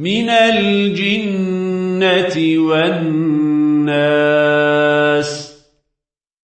من الجنة والنار.